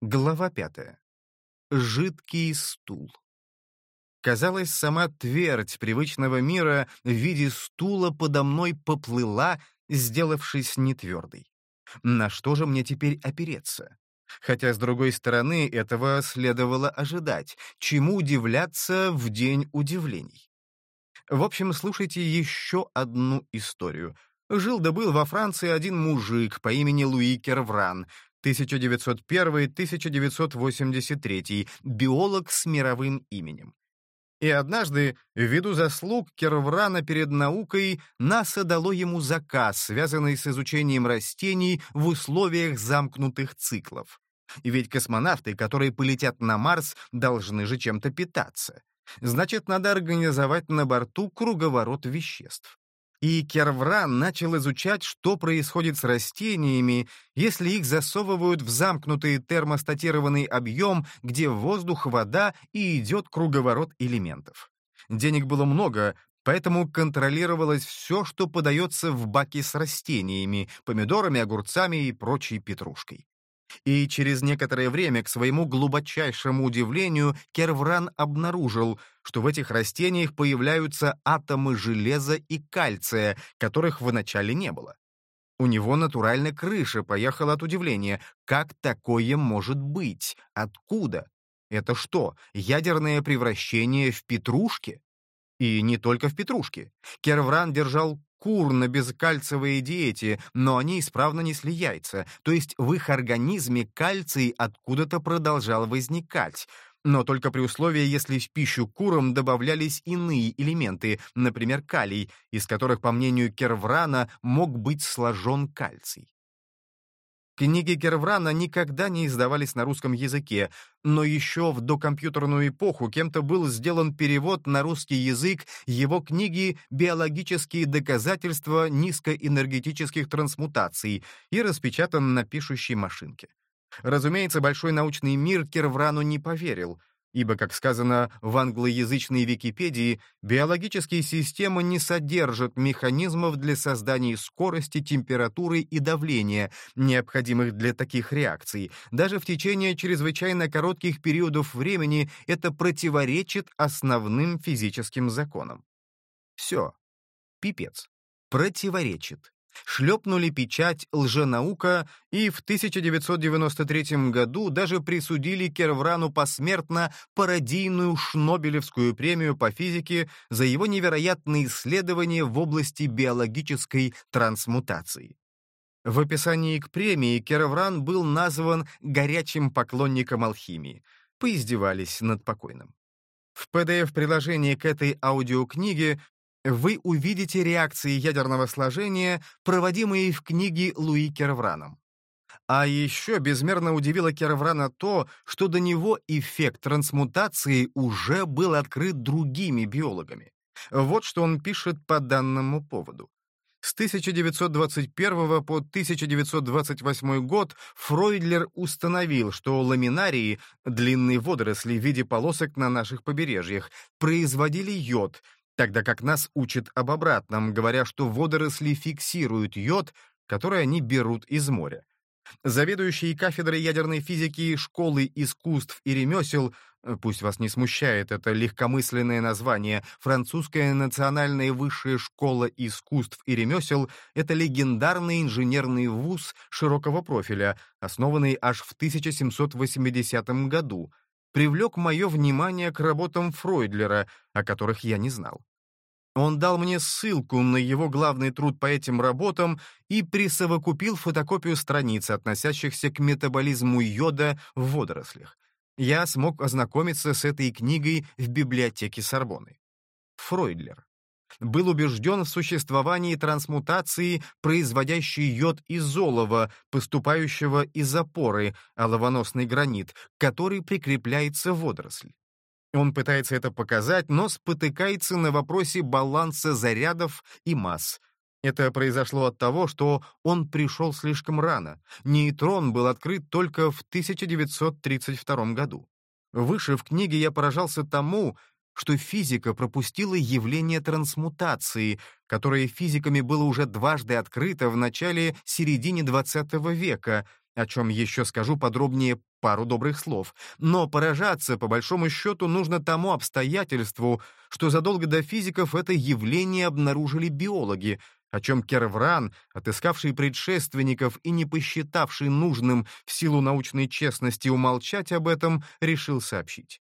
Глава пятая. Жидкий стул. Казалось, сама твердь привычного мира в виде стула подо мной поплыла, сделавшись нетвердой. На что же мне теперь опереться? Хотя, с другой стороны, этого следовало ожидать. Чему удивляться в день удивлений? В общем, слушайте еще одну историю. Жил да был во Франции один мужик по имени Луи Кервран, 1901-1983, биолог с мировым именем. И однажды, ввиду заслуг Керврана перед наукой, НАСА дало ему заказ, связанный с изучением растений в условиях замкнутых циклов. Ведь космонавты, которые полетят на Марс, должны же чем-то питаться. Значит, надо организовать на борту круговорот веществ. И Кервран начал изучать, что происходит с растениями, если их засовывают в замкнутый термостатированный объем, где воздух, вода и идет круговорот элементов. Денег было много, поэтому контролировалось все, что подается в баки с растениями, помидорами, огурцами и прочей петрушкой. И через некоторое время, к своему глубочайшему удивлению, Кервран обнаружил, что в этих растениях появляются атомы железа и кальция, которых вначале не было. У него натурально крыша поехала от удивления. Как такое может быть? Откуда? Это что, ядерное превращение в петрушки? И не только в петрушке. Кервран держал кур на безкальцевой диете, но они исправно несли яйца, то есть в их организме кальций откуда-то продолжал возникать, но только при условии, если в пищу курам добавлялись иные элементы, например, калий, из которых, по мнению Керврана, мог быть сложен кальций. Книги Керврана никогда не издавались на русском языке, но еще в докомпьютерную эпоху кем-то был сделан перевод на русский язык его книги «Биологические доказательства низкоэнергетических трансмутаций» и распечатан на пишущей машинке. Разумеется, большой научный мир Керврану не поверил, ибо, как сказано в англоязычной Википедии, биологические системы не содержат механизмов для создания скорости, температуры и давления, необходимых для таких реакций. Даже в течение чрезвычайно коротких периодов времени это противоречит основным физическим законам. Все. Пипец. Противоречит шлепнули печать «Лженаука» и в 1993 году даже присудили Керврану посмертно пародийную Шнобелевскую премию по физике за его невероятные исследования в области биологической трансмутации. В описании к премии Кервран был назван горячим поклонником алхимии. Поиздевались над покойным. В PDF-приложении к этой аудиокниге вы увидите реакции ядерного сложения, проводимые в книге Луи Кервраном. А еще безмерно удивило Керврана то, что до него эффект трансмутации уже был открыт другими биологами. Вот что он пишет по данному поводу. С 1921 по 1928 год Фройдлер установил, что ламинарии, длинные водоросли в виде полосок на наших побережьях, производили йод, тогда как нас учат об обратном, говоря, что водоросли фиксируют йод, который они берут из моря. Заведующий кафедрой ядерной физики Школы искусств и ремесел, э, пусть вас не смущает это легкомысленное название, Французская национальная высшая школа искусств и ремесел — это легендарный инженерный вуз широкого профиля, основанный аж в 1780 году, привлек мое внимание к работам Фройдлера, о которых я не знал. Он дал мне ссылку на его главный труд по этим работам и присовокупил фотокопию страниц, относящихся к метаболизму йода в водорослях. Я смог ознакомиться с этой книгой в библиотеке Сорбоны. Фройдлер был убежден в существовании трансмутации, производящей йод из олова, поступающего из опоры, оловоносный гранит, который прикрепляется в водоросль. Он пытается это показать, но спотыкается на вопросе баланса зарядов и масс. Это произошло от того, что он пришел слишком рано. Нейтрон был открыт только в 1932 году. Выше в книге я поражался тому, что физика пропустила явление трансмутации, которое физиками было уже дважды открыто в начале-середине XX века, о чем еще скажу подробнее пару добрых слов. Но поражаться, по большому счету, нужно тому обстоятельству, что задолго до физиков это явление обнаружили биологи, о чем Кервран, отыскавший предшественников и не посчитавший нужным в силу научной честности умолчать об этом, решил сообщить.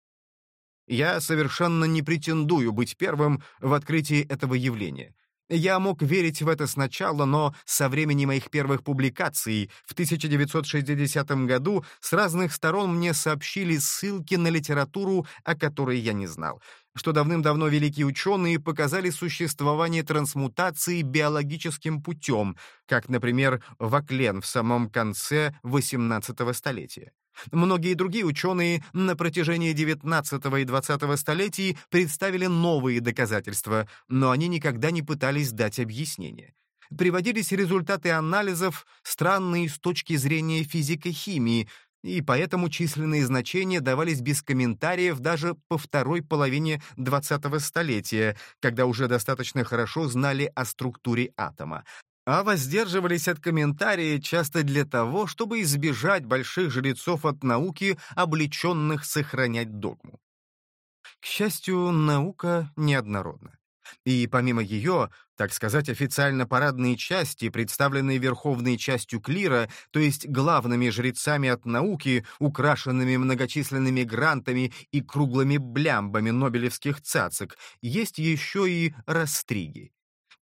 Я совершенно не претендую быть первым в открытии этого явления. Я мог верить в это сначала, но со времени моих первых публикаций в 1960 году с разных сторон мне сообщили ссылки на литературу, о которой я не знал, что давным-давно великие ученые показали существование трансмутации биологическим путем, как, например, Ваклен в самом конце XVIII столетия. Многие другие ученые на протяжении XIX и XX столетий представили новые доказательства, но они никогда не пытались дать объяснение. Приводились результаты анализов, странные с точки зрения физико-химии, и поэтому численные значения давались без комментариев даже по второй половине XX столетия, когда уже достаточно хорошо знали о структуре атома а воздерживались от комментария часто для того, чтобы избежать больших жрецов от науки, облеченных сохранять догму. К счастью, наука неоднородна. И помимо ее, так сказать, официально парадные части, представленные верховной частью клира, то есть главными жрецами от науки, украшенными многочисленными грантами и круглыми блямбами нобелевских цацик, есть еще и растриги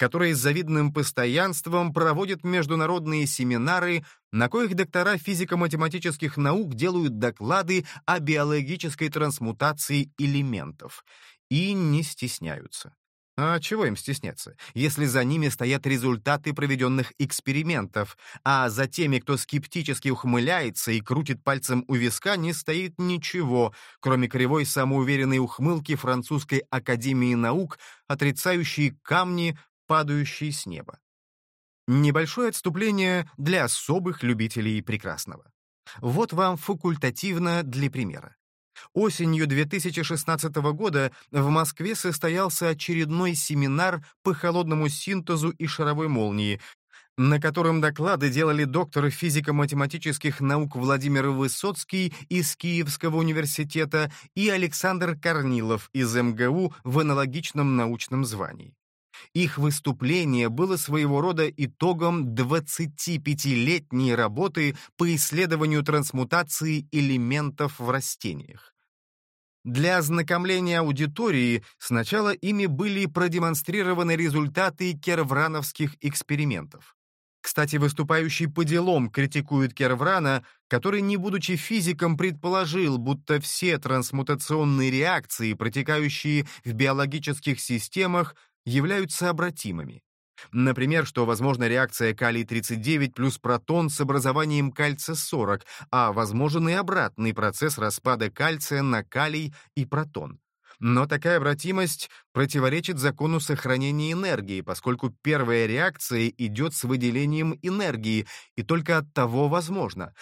которые с завидным постоянством проводят международные семинары, на коих доктора физико-математических наук делают доклады о биологической трансмутации элементов. И не стесняются. А чего им стесняться, если за ними стоят результаты проведенных экспериментов, а за теми, кто скептически ухмыляется и крутит пальцем у виска, не стоит ничего, кроме кривой самоуверенной ухмылки французской академии наук, отрицающей камни, падающий с неба. Небольшое отступление для особых любителей прекрасного. Вот вам факультативно для примера. Осенью 2016 года в Москве состоялся очередной семинар по холодному синтезу и шаровой молнии, на котором доклады делали доктор физико-математических наук Владимир Высоцкий из Киевского университета и Александр Корнилов из МГУ в аналогичном научном звании. Их выступление было своего рода итогом 25-летней работы по исследованию трансмутации элементов в растениях. Для ознакомления аудитории сначала ими были продемонстрированы результаты керврановских экспериментов. Кстати, выступающий по делам критикует Керврана, который, не будучи физиком, предположил, будто все трансмутационные реакции, протекающие в биологических системах, являются обратимыми. Например, что возможна реакция калий-39 плюс протон с образованием кальция-40, а возможен и обратный процесс распада кальция на калий и протон. Но такая обратимость противоречит закону сохранения энергии, поскольку первая реакция идет с выделением энергии, и только от того возможно,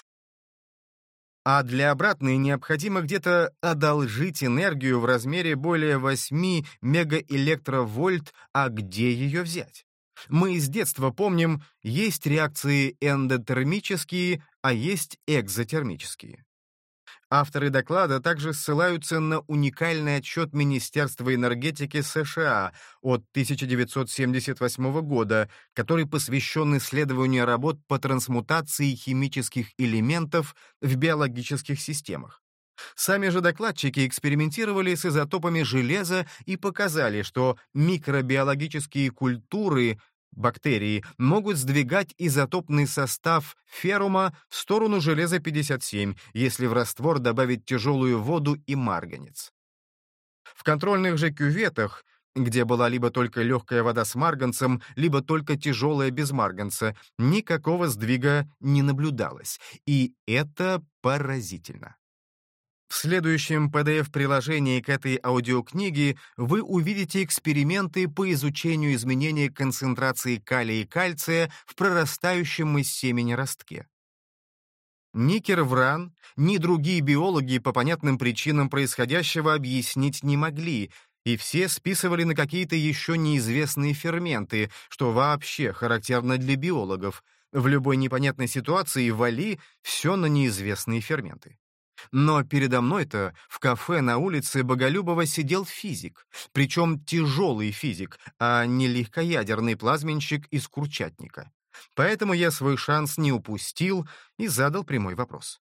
а для обратной необходимо где-то одолжить энергию в размере более 8 мегаэлектровольт, а где ее взять? Мы с детства помним, есть реакции эндотермические, а есть экзотермические. Авторы доклада также ссылаются на уникальный отчет Министерства энергетики США от 1978 года, который посвящен исследованию работ по трансмутации химических элементов в биологических системах. Сами же докладчики экспериментировали с изотопами железа и показали, что микробиологические культуры Бактерии могут сдвигать изотопный состав ферума в сторону железа-57, если в раствор добавить тяжелую воду и марганец. В контрольных же кюветах, где была либо только легкая вода с марганцем, либо только тяжелая без марганца, никакого сдвига не наблюдалось, и это поразительно. В следующем PDF-приложении к этой аудиокниге вы увидите эксперименты по изучению изменения концентрации калия и кальция в прорастающем из семени ростке. Ни Кервран, ни другие биологи по понятным причинам происходящего объяснить не могли, и все списывали на какие-то еще неизвестные ферменты, что вообще характерно для биологов — В любой непонятной ситуации вали все на неизвестные ферменты. Но передо мной-то в кафе на улице Боголюбова сидел физик, причем тяжелый физик, а не легкоядерный плазменщик из Курчатника. Поэтому я свой шанс не упустил и задал прямой вопрос.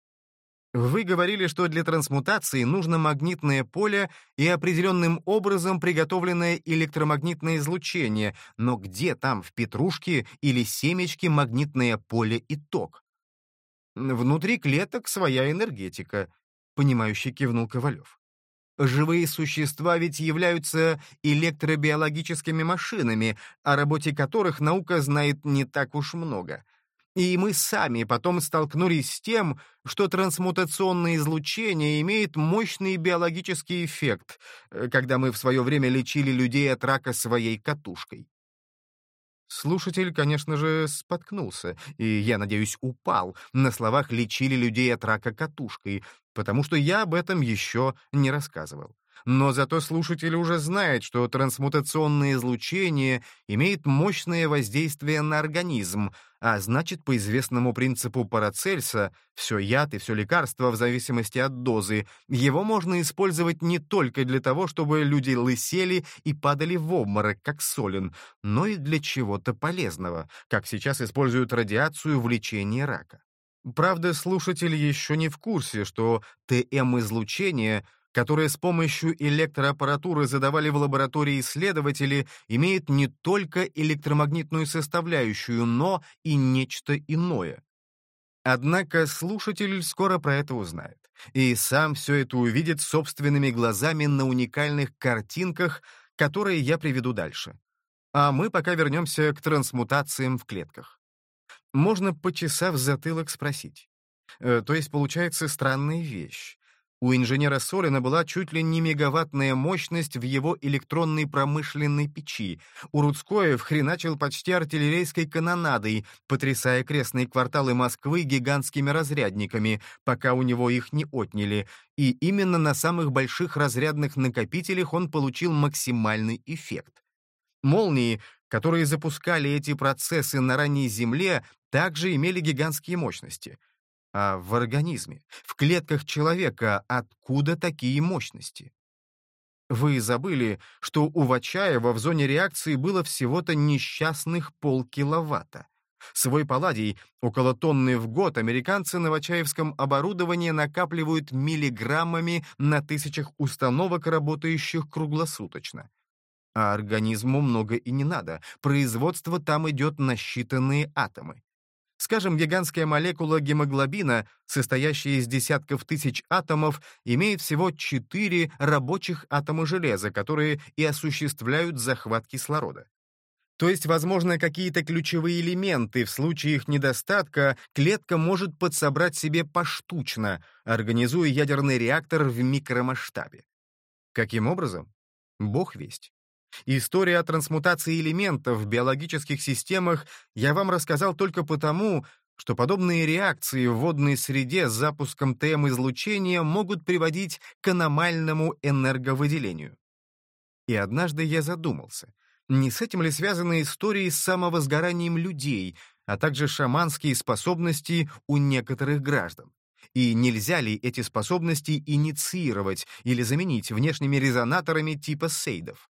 Вы говорили, что для трансмутации нужно магнитное поле и определенным образом приготовленное электромагнитное излучение, но где там в петрушке или семечке магнитное поле и ток? Внутри клеток своя энергетика, — понимающе кивнул Ковалев. Живые существа ведь являются электробиологическими машинами, о работе которых наука знает не так уж много. И мы сами потом столкнулись с тем, что трансмутационное излучение имеет мощный биологический эффект, э, когда мы в свое время лечили людей от рака своей катушкой. Слушатель, конечно же, споткнулся, и, я надеюсь, упал. На словах лечили людей от рака катушкой, потому что я об этом еще не рассказывал. Но зато слушатель уже знает, что трансмутационное излучение имеет мощное воздействие на организм, а значит, по известному принципу Парацельса, все яд и все лекарство в зависимости от дозы, его можно использовать не только для того, чтобы люди лысели и падали в обморок, как солен, но и для чего-то полезного, как сейчас используют радиацию в лечении рака. Правда, слушатель еще не в курсе, что ТМ-излучение — которые с помощью электроаппаратуры задавали в лаборатории исследователи, имеет не только электромагнитную составляющую, но и нечто иное. Однако слушатель скоро про это узнает, и сам все это увидит собственными глазами на уникальных картинках, которые я приведу дальше. А мы пока вернемся к трансмутациям в клетках. Можно, почесав затылок, спросить. Э, то есть получается странная вещь. У инженера Солина была чуть ли не мегаваттная мощность в его электронной промышленной печи. У Рудскоев хреначил почти артиллерийской канонадой, потрясая крестные кварталы Москвы гигантскими разрядниками, пока у него их не отняли. И именно на самых больших разрядных накопителях он получил максимальный эффект. Молнии, которые запускали эти процессы на ранней Земле, также имели гигантские мощности — а в организме, в клетках человека, откуда такие мощности? Вы забыли, что у Вачаева в зоне реакции было всего-то несчастных полкиловатта. Свой палладий, около тонны в год, американцы на Вачаевском оборудовании накапливают миллиграммами на тысячах установок, работающих круглосуточно. А организму много и не надо, производство там идет на считанные атомы. Скажем, гигантская молекула гемоглобина, состоящая из десятков тысяч атомов, имеет всего четыре рабочих атома железа, которые и осуществляют захват кислорода. То есть, возможно, какие-то ключевые элементы в случае их недостатка клетка может подсобрать себе поштучно, организуя ядерный реактор в микромасштабе. Каким образом? Бог весть. История о трансмутации элементов в биологических системах я вам рассказал только потому, что подобные реакции в водной среде с запуском ТМ-излучения могут приводить к аномальному энерговыделению. И однажды я задумался, не с этим ли связаны истории с самовозгоранием людей, а также шаманские способности у некоторых граждан? И нельзя ли эти способности инициировать или заменить внешними резонаторами типа сейдов?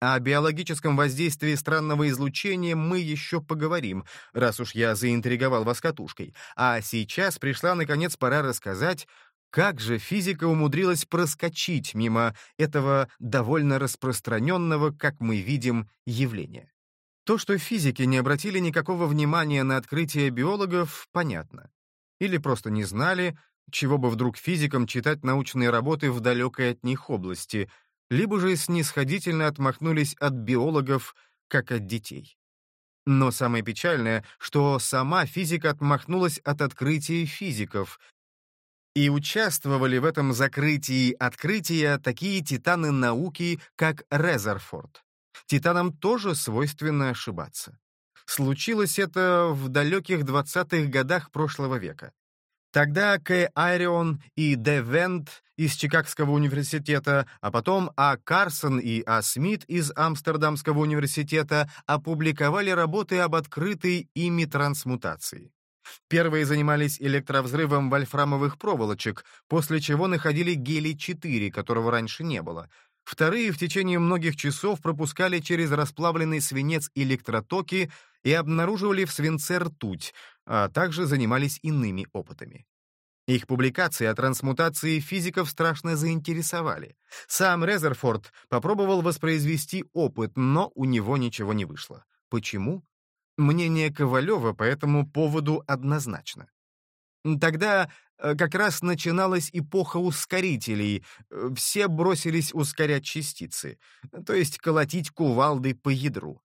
О биологическом воздействии странного излучения мы еще поговорим, раз уж я заинтриговал вас катушкой. А сейчас пришла, наконец, пора рассказать, как же физика умудрилась проскочить мимо этого довольно распространенного, как мы видим, явления. То, что физики не обратили никакого внимания на открытие биологов, понятно. Или просто не знали, чего бы вдруг физикам читать научные работы в далекой от них области — либо же снисходительно отмахнулись от биологов, как от детей. Но самое печальное, что сама физика отмахнулась от открытия физиков, и участвовали в этом закрытии открытия такие титаны науки, как Резерфорд. Титанам тоже свойственно ошибаться. Случилось это в далеких 20-х годах прошлого века. Тогда К. Айрион и Д. Вент из Чикагского университета, а потом А. Карсон и А. Смит из Амстердамского университета опубликовали работы об открытой ими трансмутации. Первые занимались электровзрывом вольфрамовых проволочек, после чего находили гелий-4, которого раньше не было. Вторые в течение многих часов пропускали через расплавленный свинец электротоки и обнаруживали в свинце ртуть, а также занимались иными опытами. Их публикации о трансмутации физиков страшно заинтересовали. Сам Резерфорд попробовал воспроизвести опыт, но у него ничего не вышло. Почему? Мнение Ковалева по этому поводу однозначно. Тогда э, как раз начиналась эпоха ускорителей, э, все бросились ускорять частицы, то есть колотить кувалдой по ядру.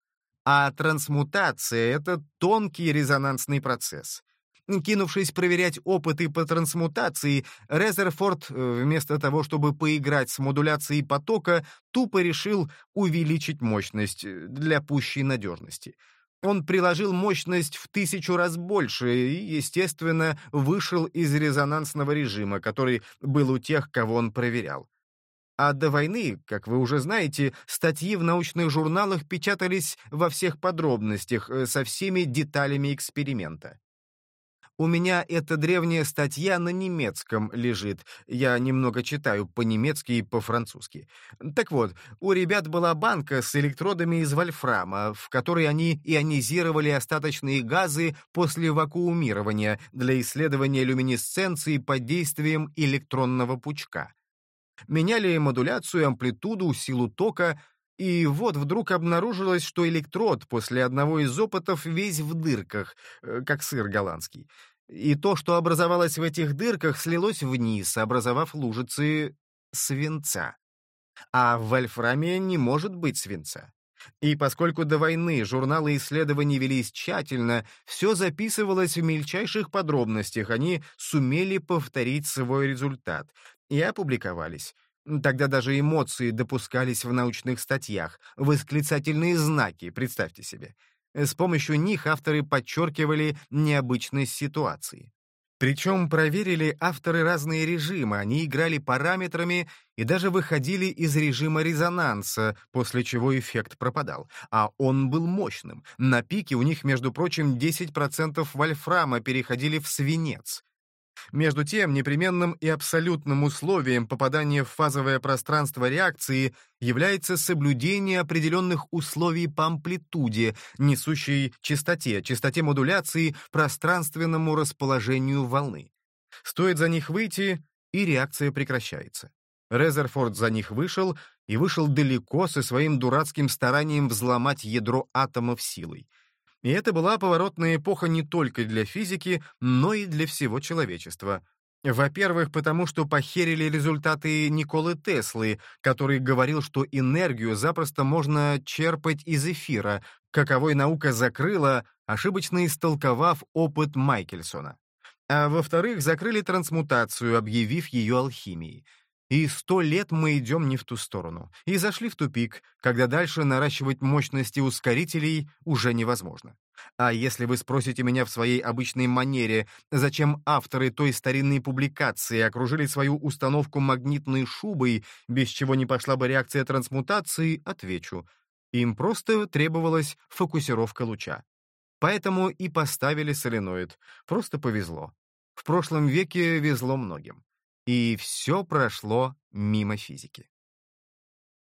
А трансмутация — это тонкий резонансный процесс. Кинувшись проверять опыты по трансмутации, Резерфорд, э, вместо того, чтобы поиграть с модуляцией потока, тупо решил увеличить мощность э, для пущей надежности. Он приложил мощность в тысячу раз больше и, естественно, вышел из резонансного режима, который был у тех, кого он проверял. А до войны, как вы уже знаете, статьи в научных журналах печатались во всех подробностях, э, со всеми деталями эксперимента. У меня эта древняя статья на немецком лежит. Я немного читаю по-немецки и по-французски. Так вот, у ребят была банка с электродами из вольфрама, в которой они ионизировали остаточные газы после вакуумирования для исследования люминесценции под действием электронного пучка. Меняли модуляцию, амплитуду, силу тока, и вот вдруг обнаружилось, что электрод после одного из опытов весь в дырках, э, как сыр голландский. И то, что образовалось в этих дырках, слилось вниз, образовав лужицы свинца. А в вольфраме не может быть свинца. И поскольку до войны журналы исследований велись тщательно, все записывалось в мельчайших подробностях, они сумели повторить свой результат и опубликовались. Тогда даже эмоции допускались в научных статьях, восклицательные знаки, представьте себе. С помощью них авторы подчеркивали необычность ситуации. Причем проверили авторы разные режимы, они играли параметрами и даже выходили из режима резонанса, после чего эффект пропадал. А он был мощным. На пике у них, между прочим, 10% вольфрама переходили в свинец. Между тем, непременным и абсолютным условием попадания в фазовое пространство реакции является соблюдение определенных условий по амплитуде, несущей частоте, частоте модуляции, пространственному расположению волны. Стоит за них выйти, и реакция прекращается. Резерфорд за них вышел, и вышел далеко со своим дурацким старанием взломать ядро атомов силой — и это была поворотная эпоха не только для физики, но и для всего человечества. Во-первых, потому что похерили результаты Николы Теслы, который говорил, что энергию запросто можно черпать из эфира, каковой наука закрыла, ошибочно истолковав опыт Майкельсона. А во-вторых, закрыли трансмутацию, объявив ее алхимией. И сто лет мы идем не в ту сторону. И зашли в тупик, когда дальше наращивать мощности ускорителей уже невозможно. А если вы спросите меня в своей обычной манере, зачем авторы той старинной публикации окружили свою установку магнитной шубой, без чего не пошла бы реакция трансмутации, отвечу. Им просто требовалась фокусировка луча. Поэтому и поставили соленоид. Просто повезло. В прошлом веке везло многим. И все прошло мимо физики.